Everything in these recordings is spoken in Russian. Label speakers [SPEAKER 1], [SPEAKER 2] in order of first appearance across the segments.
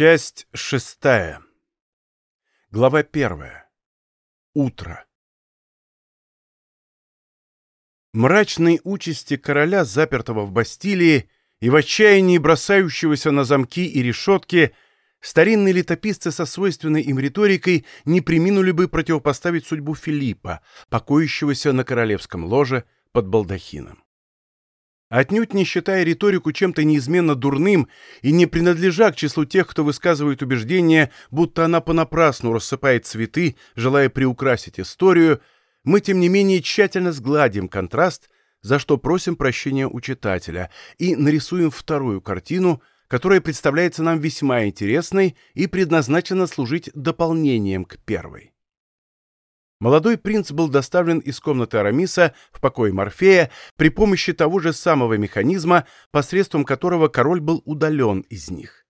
[SPEAKER 1] Часть шестая. Глава первая. Утро. Мрачные участи короля, запертого в Бастилии, и в отчаянии бросающегося на замки и решетки, старинные летописцы со свойственной им риторикой не приминули бы противопоставить судьбу Филиппа, покоящегося на королевском ложе под балдахином. Отнюдь не считая риторику чем-то неизменно дурным и не принадлежа к числу тех, кто высказывает убеждение, будто она понапрасну рассыпает цветы, желая приукрасить историю, мы, тем не менее, тщательно сгладим контраст, за что просим прощения у читателя, и нарисуем вторую картину, которая представляется нам весьма интересной и предназначена служить дополнением к первой. Молодой принц был доставлен из комнаты Арамиса в покой Морфея при помощи того же самого механизма, посредством которого король был удален из них.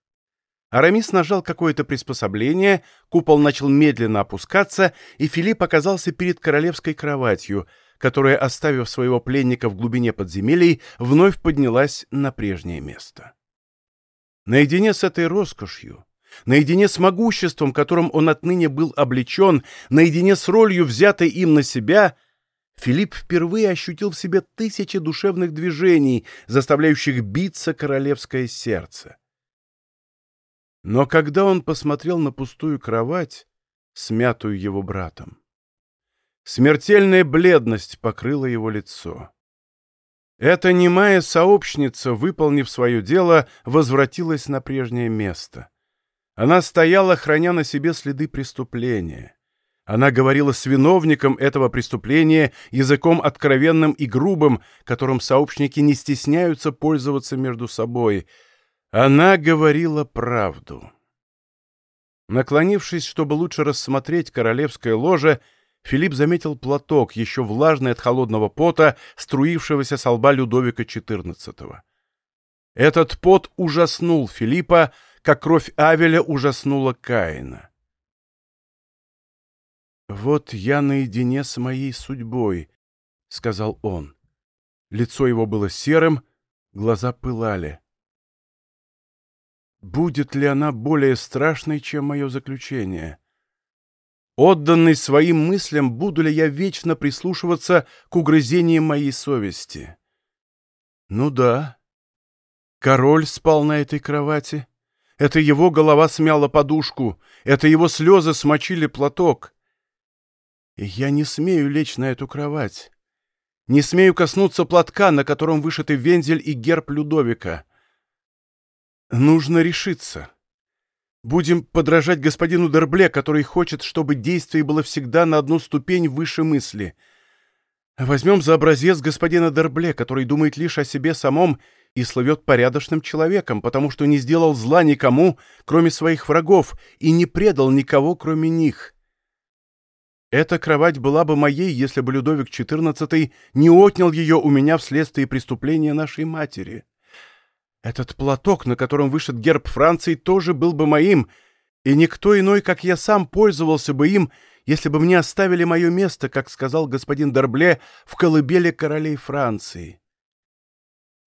[SPEAKER 1] Арамис нажал какое-то приспособление, купол начал медленно опускаться, и Филипп оказался перед королевской кроватью, которая, оставив своего пленника в глубине подземелий, вновь поднялась на прежнее место. Наедине с этой роскошью, наедине с могуществом, которым он отныне был облечен, наедине с ролью, взятой им на себя, Филипп впервые ощутил в себе тысячи душевных движений, заставляющих биться королевское сердце. Но когда он посмотрел на пустую кровать, смятую его братом, смертельная бледность покрыла его лицо. Эта немая сообщница, выполнив свое дело, возвратилась на прежнее место. Она стояла, храня на себе следы преступления. Она говорила с виновником этого преступления языком откровенным и грубым, которым сообщники не стесняются пользоваться между собой. Она говорила правду. Наклонившись, чтобы лучше рассмотреть королевское ложе, Филипп заметил платок, еще влажный от холодного пота, струившегося с лба Людовика XIV. Этот пот ужаснул Филиппа, как кровь Авеля ужаснула Каина. «Вот я наедине с моей судьбой», — сказал он. Лицо его было серым, глаза пылали. «Будет ли она более страшной, чем мое заключение?» Отданный своим мыслям, буду ли я вечно прислушиваться к угрызениям моей совести? Ну да. Король спал на этой кровати. Это его голова смяла подушку, это его слезы смочили платок. И я не смею лечь на эту кровать. Не смею коснуться платка, на котором вышиты вензель и герб Людовика. Нужно решиться. Будем подражать господину Дербле, который хочет, чтобы действие было всегда на одну ступень выше мысли. Возьмем за образец господина Дербле, который думает лишь о себе самом и слывет порядочным человеком, потому что не сделал зла никому, кроме своих врагов, и не предал никого, кроме них. Эта кровать была бы моей, если бы Людовик XIV не отнял ее у меня вследствие преступления нашей матери. Этот платок, на котором вышит герб Франции, тоже был бы моим, и никто иной, как я сам, пользовался бы им, если бы мне оставили мое место, как сказал господин Дорбле, в колыбели королей Франции.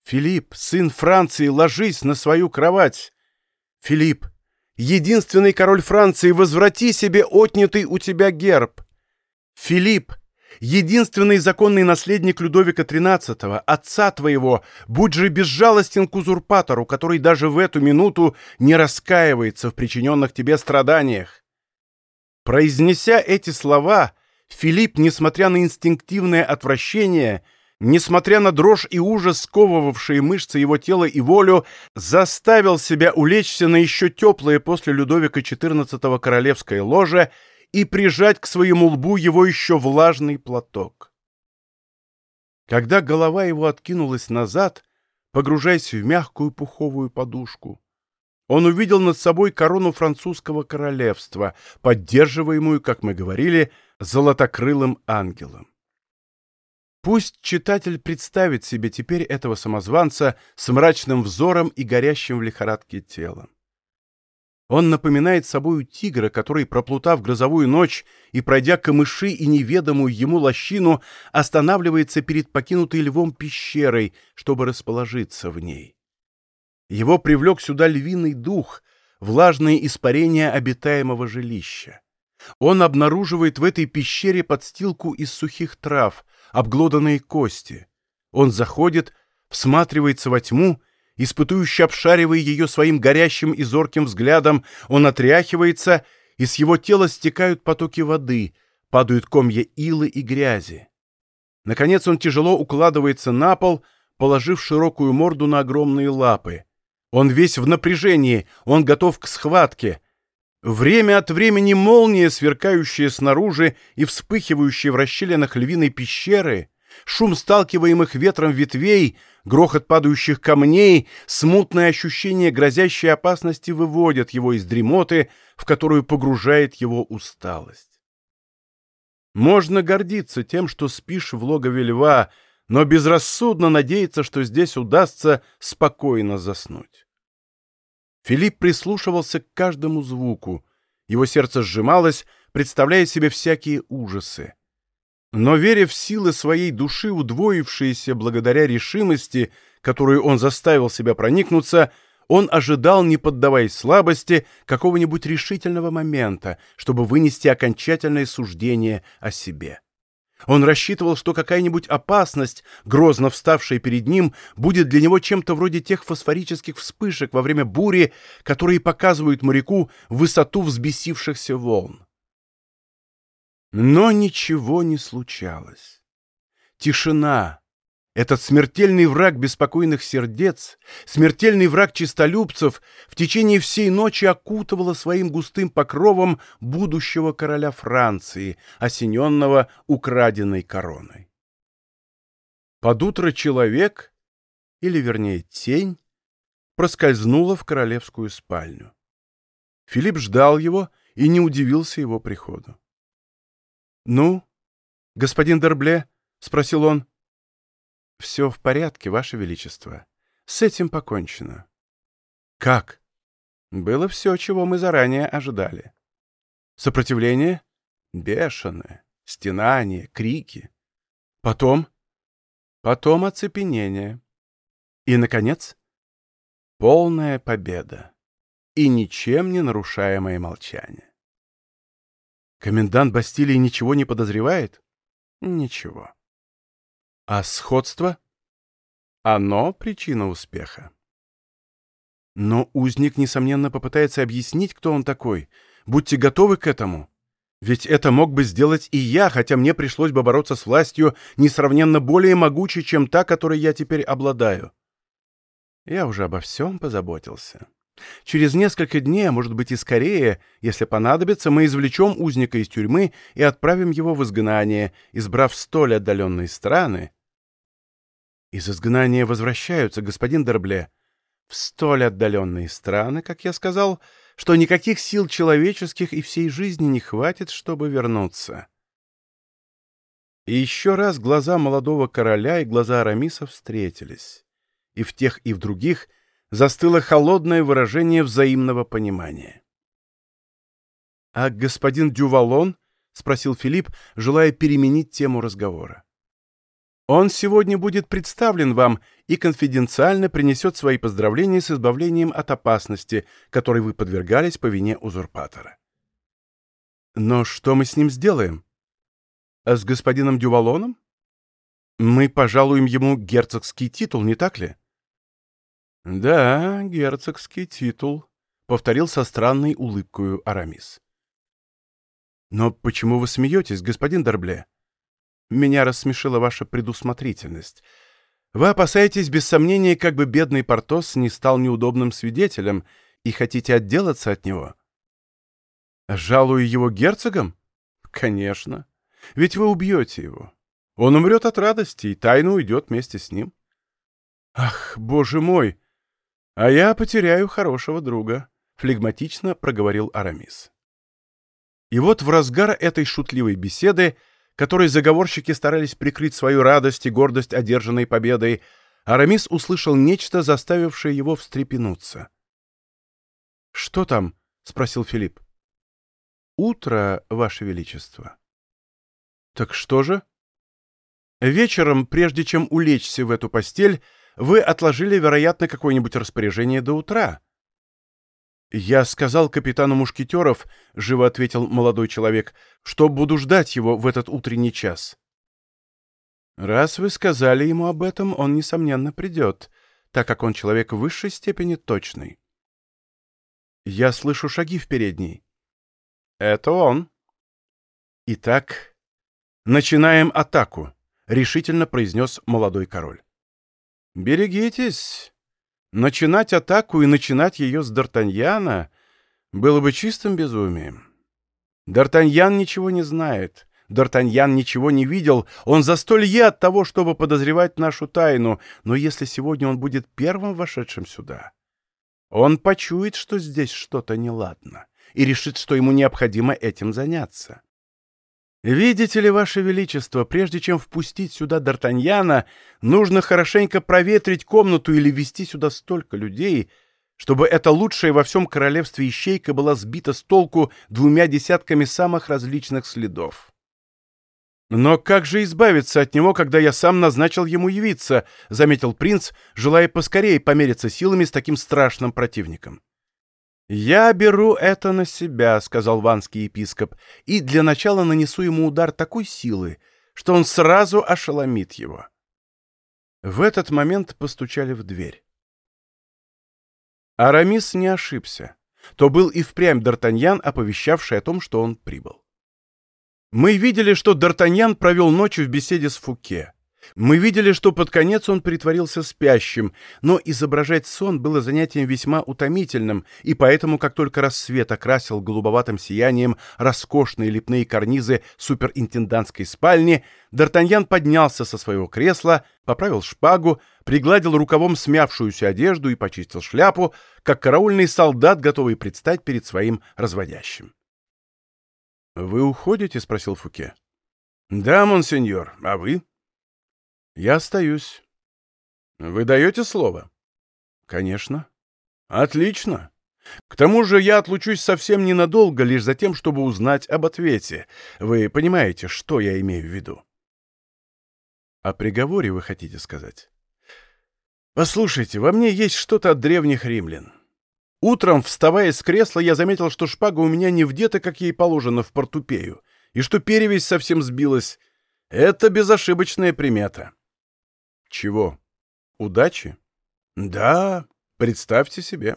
[SPEAKER 1] «Филипп, сын Франции, ложись на свою кровать!» «Филипп, единственный король Франции, возврати себе отнятый у тебя герб!» «Филипп, единственный законный наследник Людовика XIII, отца твоего, будь же безжалостен к узурпатору, который даже в эту минуту не раскаивается в причиненных тебе страданиях!» Произнеся эти слова, Филипп, несмотря на инстинктивное отвращение, несмотря на дрожь и ужас, сковывавшие мышцы его тела и волю, заставил себя улечься на еще теплое после Людовика XIV королевское ложе и прижать к своему лбу его еще влажный платок. Когда голова его откинулась назад, погружаясь в мягкую пуховую подушку, он увидел над собой корону французского королевства, поддерживаемую, как мы говорили, золотокрылым ангелом. Пусть читатель представит себе теперь этого самозванца с мрачным взором и горящим в лихорадке телом. Он напоминает собою тигра, который, проплутав грозовую ночь и пройдя камыши и неведомую ему лощину, останавливается перед покинутой львом пещерой, чтобы расположиться в ней. Его привлек сюда львиный дух, влажные испарения обитаемого жилища. Он обнаруживает в этой пещере подстилку из сухих трав, обглоданные кости. Он заходит, всматривается во тьму, испытующе обшаривая ее своим горящим и зорким взглядом, он отряхивается, и с его тела стекают потоки воды, падают комья илы и грязи. Наконец он тяжело укладывается на пол, положив широкую морду на огромные лапы. Он весь в напряжении, он готов к схватке. Время от времени молния, сверкающая снаружи и вспыхивающая в расщелинах львиной пещеры, шум сталкиваемых ветром ветвей, грохот падающих камней, смутное ощущение грозящей опасности выводят его из дремоты, в которую погружает его усталость. Можно гордиться тем, что спишь в логове льва, но безрассудно надеяться, что здесь удастся спокойно заснуть. Филипп прислушивался к каждому звуку. Его сердце сжималось, представляя себе всякие ужасы. Но, веря в силы своей души, удвоившиеся благодаря решимости, которую он заставил себя проникнуться, он ожидал, не поддаваясь слабости, какого-нибудь решительного момента, чтобы вынести окончательное суждение о себе. Он рассчитывал, что какая-нибудь опасность, грозно вставшая перед ним, будет для него чем-то вроде тех фосфорических вспышек во время бури, которые показывают моряку высоту взбесившихся волн. Но ничего не случалось. Тишина. Этот смертельный враг беспокойных сердец, смертельный враг чистолюбцев в течение всей ночи окутывала своим густым покровом будущего короля Франции, осененного украденной короной. Под утро человек, или вернее тень, проскользнула в королевскую спальню. Филипп ждал его и не удивился его приходу. «Ну, господин Дербле?» — спросил он. «Все в порядке, Ваше Величество. С этим покончено». «Как?» «Было все, чего мы заранее ожидали». «Сопротивление?» «Бешеное. Стенание, крики». «Потом?» «Потом оцепенение». «И, наконец?» «Полная победа. И ничем не нарушаемое молчание». Комендант Бастилии ничего не подозревает? Ничего. А сходство? Оно причина успеха. Но узник, несомненно, попытается объяснить, кто он такой. Будьте готовы к этому. Ведь это мог бы сделать и я, хотя мне пришлось бы бороться с властью, несравненно более могучей, чем та, которой я теперь обладаю. Я уже обо всем позаботился. Через несколько дней, а может быть и скорее, если понадобится, мы извлечем узника из тюрьмы и отправим его в изгнание, избрав столь отдаленные страны. Из изгнания возвращаются, господин Дербле, в столь отдаленные страны, как я сказал, что никаких сил человеческих и всей жизни не хватит, чтобы вернуться. И еще раз глаза молодого короля и глаза Арамиса встретились. И в тех, и в других — застыло холодное выражение взаимного понимания. «А господин Дювалон?» — спросил Филипп, желая переменить тему разговора. «Он сегодня будет представлен вам и конфиденциально принесет свои поздравления с избавлением от опасности, которой вы подвергались по вине узурпатора». «Но что мы с ним сделаем? А с господином Дювалоном? Мы пожалуем ему герцогский титул, не так ли?» «Да, герцогский титул», — повторил со странной улыбкою Арамис. «Но почему вы смеетесь, господин Дорбле? Меня рассмешила ваша предусмотрительность. Вы опасаетесь, без сомнения, как бы бедный Портос не стал неудобным свидетелем и хотите отделаться от него?» «Жалую его герцогом? Конечно. Ведь вы убьете его. Он умрет от радости, и тайно уйдет вместе с ним». «Ах, боже мой!» «А я потеряю хорошего друга», — флегматично проговорил Арамис. И вот в разгар этой шутливой беседы, которой заговорщики старались прикрыть свою радость и гордость одержанной победой, Арамис услышал нечто, заставившее его встрепенуться. «Что там?» — спросил Филипп. «Утро, Ваше Величество». «Так что же?» «Вечером, прежде чем улечься в эту постель, вы отложили, вероятно, какое-нибудь распоряжение до утра. «Я сказал капитану Мушкетеров», — живо ответил молодой человек, «что буду ждать его в этот утренний час». «Раз вы сказали ему об этом, он, несомненно, придет, так как он человек в высшей степени точный». «Я слышу шаги в передней». «Это он». «Итак, начинаем атаку», — решительно произнес молодой король. «Берегитесь. Начинать атаку и начинать ее с Д'Артаньяна было бы чистым безумием. Д'Артаньян ничего не знает». Д'Артаньян ничего не видел, он за столье от того, чтобы подозревать нашу тайну, но если сегодня он будет первым вошедшим сюда, он почует, что здесь что-то неладно, и решит, что ему необходимо этим заняться. Видите ли, Ваше Величество, прежде чем впустить сюда Д'Артаньяна, нужно хорошенько проветрить комнату или ввести сюда столько людей, чтобы эта лучшая во всем королевстве ищейка была сбита с толку двумя десятками самых различных следов. «Но как же избавиться от него, когда я сам назначил ему явиться?» — заметил принц, желая поскорее помериться силами с таким страшным противником. «Я беру это на себя», — сказал ванский епископ, «и для начала нанесу ему удар такой силы, что он сразу ошеломит его». В этот момент постучали в дверь. Арамис не ошибся. То был и впрямь Д'Артаньян, оповещавший о том, что он прибыл. Мы видели, что Д'Артаньян провел ночь в беседе с Фуке. Мы видели, что под конец он притворился спящим, но изображать сон было занятием весьма утомительным, и поэтому, как только рассвет окрасил голубоватым сиянием роскошные лепные карнизы суперинтендантской спальни, Д'Артаньян поднялся со своего кресла, поправил шпагу, пригладил рукавом смявшуюся одежду и почистил шляпу, как караульный солдат, готовый предстать перед своим разводящим. «Вы уходите?» — спросил Фуке. «Да, монсеньор. А вы?» «Я остаюсь». «Вы даете слово?» «Конечно». «Отлично. К тому же я отлучусь совсем ненадолго, лишь за тем, чтобы узнать об ответе. Вы понимаете, что я имею в виду?» «О приговоре вы хотите сказать?» «Послушайте, во мне есть что-то от древних римлян. Утром, вставая с кресла, я заметил, что шпага у меня не вдета, как ей положено, в портупею, и что перевесь совсем сбилась. Это безошибочная примета. Чего? Удачи? Да, представьте себе.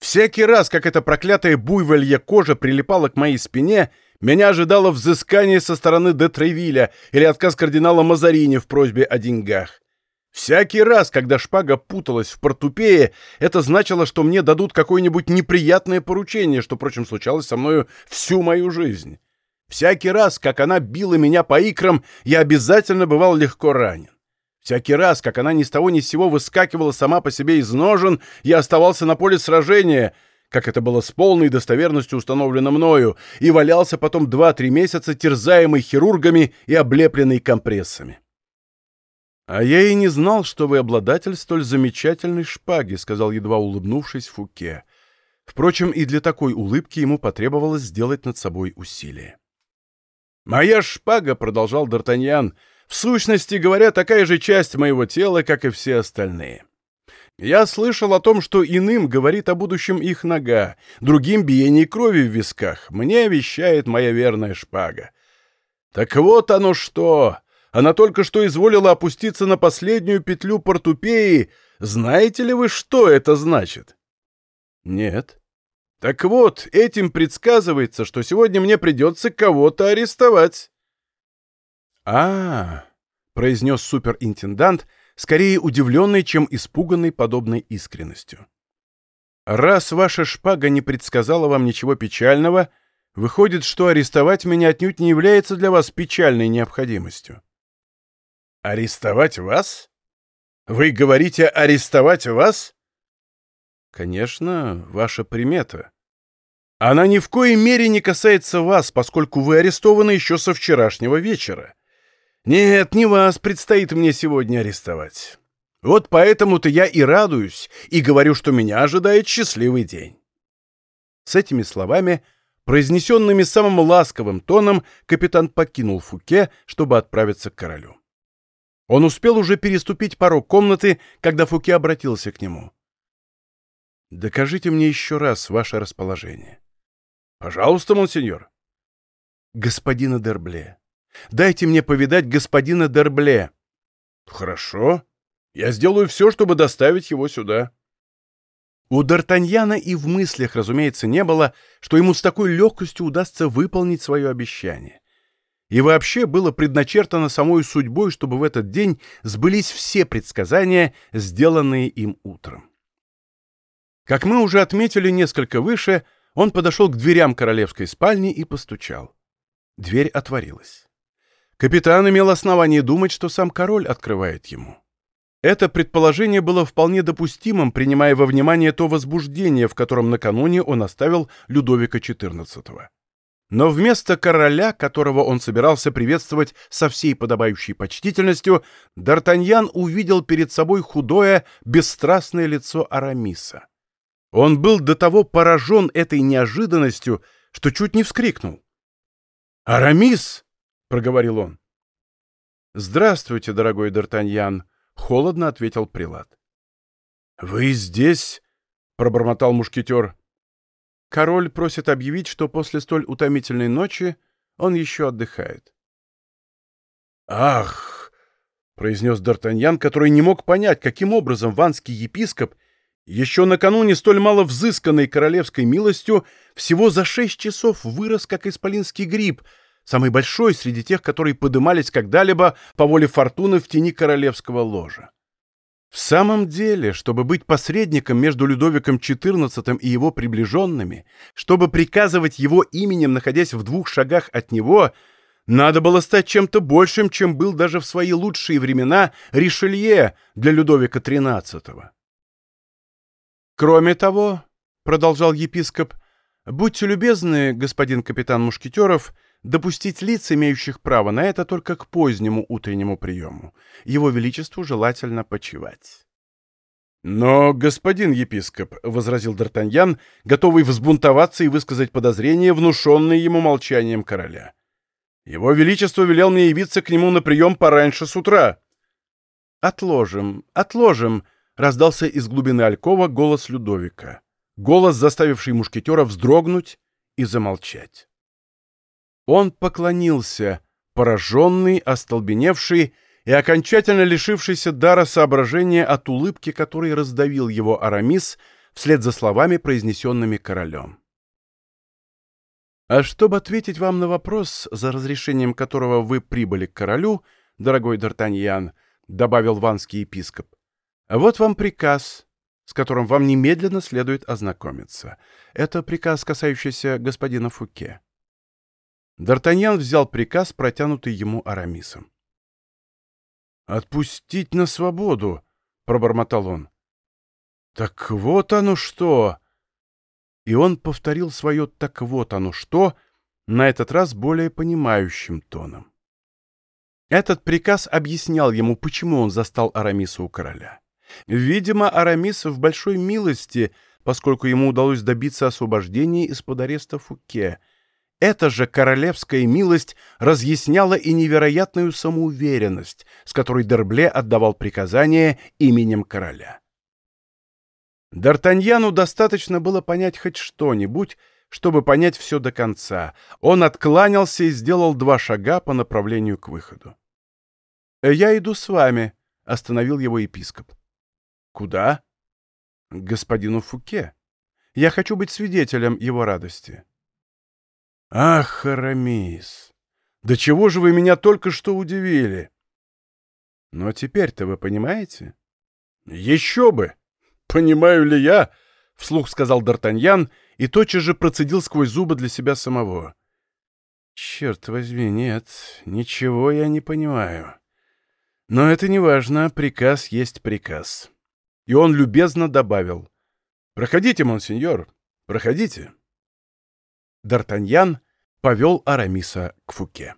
[SPEAKER 1] Всякий раз, как эта проклятая буйволья кожа прилипала к моей спине, меня ожидало взыскание со стороны де или отказ кардинала Мазарини в просьбе о деньгах. Всякий раз, когда шпага путалась в портупее, это значило, что мне дадут какое-нибудь неприятное поручение, что, впрочем, случалось со мною всю мою жизнь. Всякий раз, как она била меня по икрам, я обязательно бывал легко ранен. Всякий раз, как она ни с того ни с сего выскакивала сама по себе из ножен, я оставался на поле сражения, как это было с полной достоверностью установлено мною, и валялся потом два-три месяца, терзаемый хирургами и облепленный компрессами. «А я и не знал, что вы обладатель столь замечательной шпаги», — сказал едва улыбнувшись Фуке. Впрочем, и для такой улыбки ему потребовалось сделать над собой усилие. «Моя шпага», — продолжал Д'Артаньян, — «в сущности говоря, такая же часть моего тела, как и все остальные. Я слышал о том, что иным говорит о будущем их нога, другим — биение крови в висках. Мне вещает моя верная шпага. Так вот оно что! Она только что изволила опуститься на последнюю петлю портупеи. Знаете ли вы, что это значит? Нет. Так вот, этим предсказывается, что сегодня мне придется кого-то арестовать. А, произнес суперинтендант, скорее удивленный, чем испуганный подобной искренностью. Раз ваша шпага не предсказала вам ничего печального, выходит, что арестовать меня отнюдь не является для вас печальной необходимостью. «Арестовать вас? Вы говорите арестовать вас?» «Конечно, ваша примета. Она ни в коей мере не касается вас, поскольку вы арестованы еще со вчерашнего вечера. Нет, не вас предстоит мне сегодня арестовать. Вот поэтому-то я и радуюсь, и говорю, что меня ожидает счастливый день». С этими словами, произнесенными самым ласковым тоном, капитан покинул Фуке, чтобы отправиться к королю. Он успел уже переступить порог комнаты, когда Фуке обратился к нему. Докажите мне еще раз ваше расположение. Пожалуйста, монсеньор. Господина Дербле. Дайте мне повидать господина Дербле. Хорошо. Я сделаю все, чтобы доставить его сюда. У Д'Артаньяна и в мыслях, разумеется, не было, что ему с такой легкостью удастся выполнить свое обещание. И вообще было предначертано самой судьбой, чтобы в этот день сбылись все предсказания, сделанные им утром. Как мы уже отметили несколько выше, он подошел к дверям королевской спальни и постучал. Дверь отворилась. Капитан имел основание думать, что сам король открывает ему. Это предположение было вполне допустимым, принимая во внимание то возбуждение, в котором накануне он оставил Людовика XIV. Но вместо короля, которого он собирался приветствовать со всей подобающей почтительностью, Д'Артаньян увидел перед собой худое, бесстрастное лицо Арамиса. Он был до того поражен этой неожиданностью, что чуть не вскрикнул. «Арамис!» — проговорил он. «Здравствуйте, дорогой Д'Артаньян», — холодно ответил прилад. «Вы здесь?» — пробормотал мушкетер. Король просит объявить, что после столь утомительной ночи он еще отдыхает. «Ах!» — произнес Д'Артаньян, который не мог понять, каким образом ванский епископ, еще накануне столь мало взысканной королевской милостью, всего за шесть часов вырос, как исполинский гриб, самый большой среди тех, которые подымались когда-либо по воле фортуны в тени королевского ложа. В самом деле, чтобы быть посредником между Людовиком XIV и его приближенными, чтобы приказывать его именем, находясь в двух шагах от него, надо было стать чем-то большим, чем был даже в свои лучшие времена Ришелье для Людовика XIII. «Кроме того», — продолжал епископ, — «будьте любезны, господин капитан Мушкетеров, — допустить лиц, имеющих право на это, только к позднему утреннему приему. Его Величеству желательно почевать. «Но, господин епископ», — возразил Д'Артаньян, готовый взбунтоваться и высказать подозрения, внушенные ему молчанием короля. «Его Величество велел мне явиться к нему на прием пораньше с утра». «Отложим, отложим», — раздался из глубины Алькова голос Людовика. Голос, заставивший мушкетера вздрогнуть и замолчать. Он поклонился, пораженный, остолбеневший и окончательно лишившийся дара соображения от улыбки, которой раздавил его Арамис вслед за словами, произнесенными королем. «А чтобы ответить вам на вопрос, за разрешением которого вы прибыли к королю, дорогой Д'Артаньян», — добавил ванский епископ, — «вот вам приказ, с которым вам немедленно следует ознакомиться. Это приказ, касающийся господина Фуке». Д'Артаньян взял приказ, протянутый ему Арамисом. «Отпустить на свободу!» — пробормотал он. «Так вот оно что!» И он повторил свое «так вот оно что!» на этот раз более понимающим тоном. Этот приказ объяснял ему, почему он застал Арамиса у короля. Видимо, Арамис в большой милости, поскольку ему удалось добиться освобождения из-под ареста Фуке — эта же королевская милость разъясняла и невероятную самоуверенность, с которой Дербле отдавал приказания именем короля. Д'Артаньяну достаточно было понять хоть что-нибудь, чтобы понять все до конца. Он откланялся и сделал два шага по направлению к выходу. «Я иду с вами», — остановил его епископ. «Куда?» «К господину Фуке. Я хочу быть свидетелем его радости». «Ах, Арамис! Да чего же вы меня только что удивили!» «Но теперь-то вы понимаете?» «Еще бы! Понимаю ли я?» — вслух сказал Д'Артаньян и тотчас же процедил сквозь зубы для себя самого. «Черт возьми, нет, ничего я не понимаю. Но это не важно, приказ есть приказ». И он любезно добавил. «Проходите, монсеньор, проходите». Д'Артаньян повел Арамиса к Фуке.